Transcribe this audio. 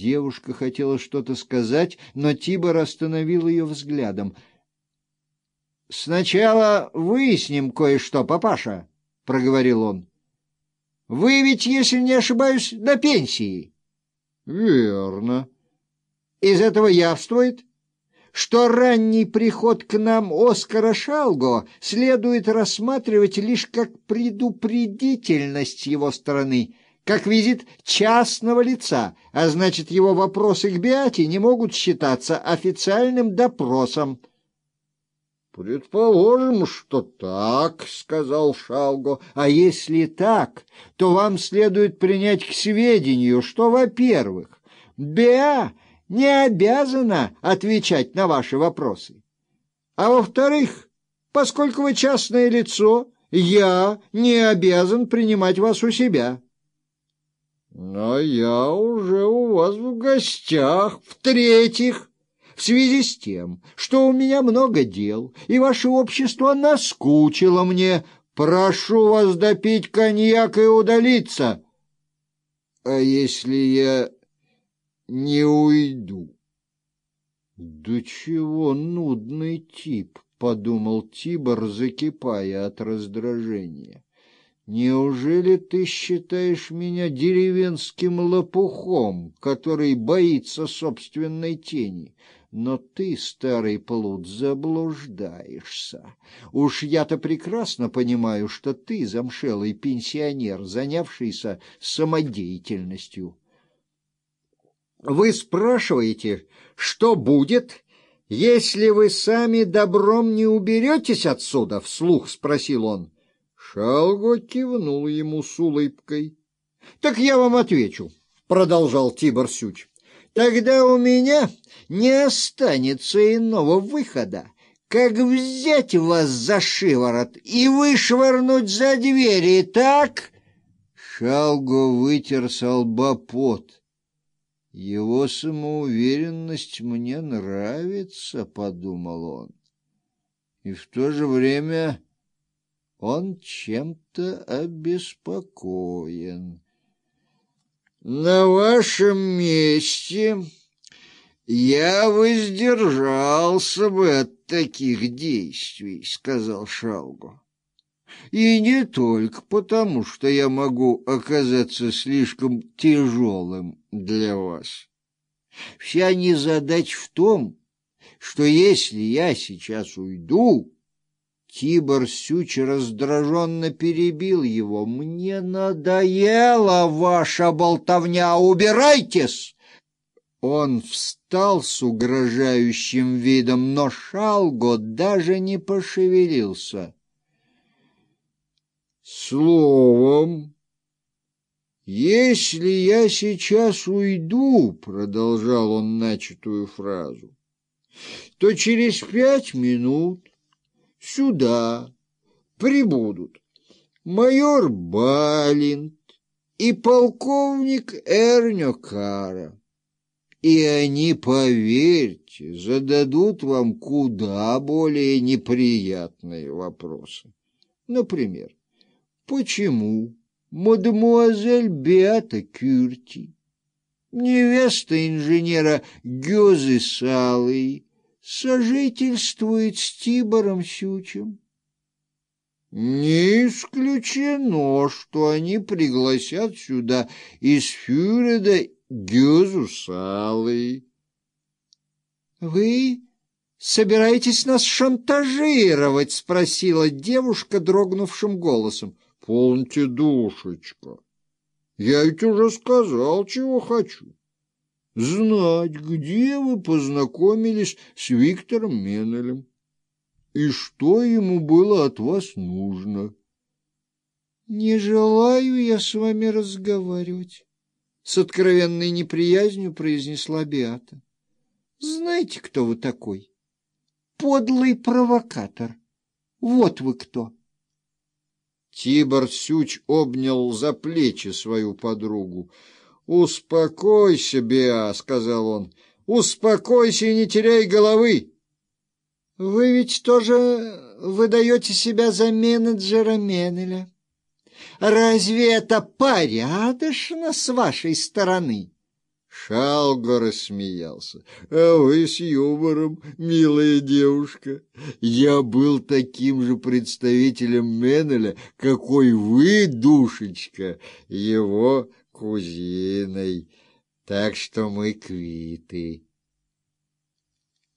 Девушка хотела что-то сказать, но Тибор остановил ее взглядом. — Сначала выясним кое-что, папаша, — проговорил он. — Вы ведь, если не ошибаюсь, до пенсии. — Верно. — Из этого явствует, что ранний приход к нам Оскара Шалго следует рассматривать лишь как предупредительность его стороны — как визит частного лица, а значит, его вопросы к Биате не могут считаться официальным допросом. «Предположим, что так», — сказал Шалго. «А если так, то вам следует принять к сведению, что, во-первых, Биа не обязана отвечать на ваши вопросы, а во-вторых, поскольку вы частное лицо, я не обязан принимать вас у себя». Но я уже у вас в гостях. В-третьих, в связи с тем, что у меня много дел, и ваше общество наскучило мне, прошу вас допить коньяк и удалиться. А если я не уйду? Да чего нудный тип, подумал Тибор, закипая от раздражения. Неужели ты считаешь меня деревенским лопухом, который боится собственной тени? Но ты, старый плут, заблуждаешься. Уж я-то прекрасно понимаю, что ты замшелый пенсионер, занявшийся самодеятельностью. Вы спрашиваете, что будет, если вы сами добром не уберетесь отсюда? — вслух спросил он. Шалго кивнул ему с улыбкой. — Так я вам отвечу, — продолжал Тибор Сюч. — Тогда у меня не останется иного выхода, как взять вас за шиворот и вышвырнуть за двери, так? Шалго вытер с лба. Его самоуверенность мне нравится, — подумал он. И в то же время он чем-то обеспокоен. На вашем месте я воздержался бы от таких действий, сказал Шалгу. И не только потому, что я могу оказаться слишком тяжелым для вас. Вся незадача в том, что если я сейчас уйду, Тибор Сюч раздраженно перебил его. «Мне надоела ваша болтовня! Убирайтесь!» Он встал с угрожающим видом, но Шалго даже не пошевелился. «Словом, если я сейчас уйду, — продолжал он начатую фразу, — то через пять минут сюда прибудут майор Балинт и полковник Эрнёкара. И они, поверьте, зададут вам куда более неприятные вопросы. Например, почему мадемуазель Беата Кюрти, невеста инженера Гёзы Салы, сожительствует с Тибором Сючем. Не исключено, что они пригласят сюда из Фюреда Гюзу Салы. — Вы собираетесь нас шантажировать? — спросила девушка дрогнувшим голосом. — Полните, душечка, я ведь уже сказал, чего хочу знать, где вы познакомились с Виктором Менелем и что ему было от вас нужно. Не желаю я с вами разговаривать, с откровенной неприязнью произнесла Биата. Знаете, кто вы такой? Подлый провокатор. Вот вы кто. Тибор Сюч обнял за плечи свою подругу. «Успокойся, Беа», — сказал он. «Успокойся и не теряй головы». «Вы ведь тоже выдаете себя за менеджера Менеля. Разве это порядочно с вашей стороны?» Шалго рассмеялся. «А вы с юмором, милая девушка. Я был таким же представителем Меннеля, какой вы, душечка, его кузиной. Так что мы квиты».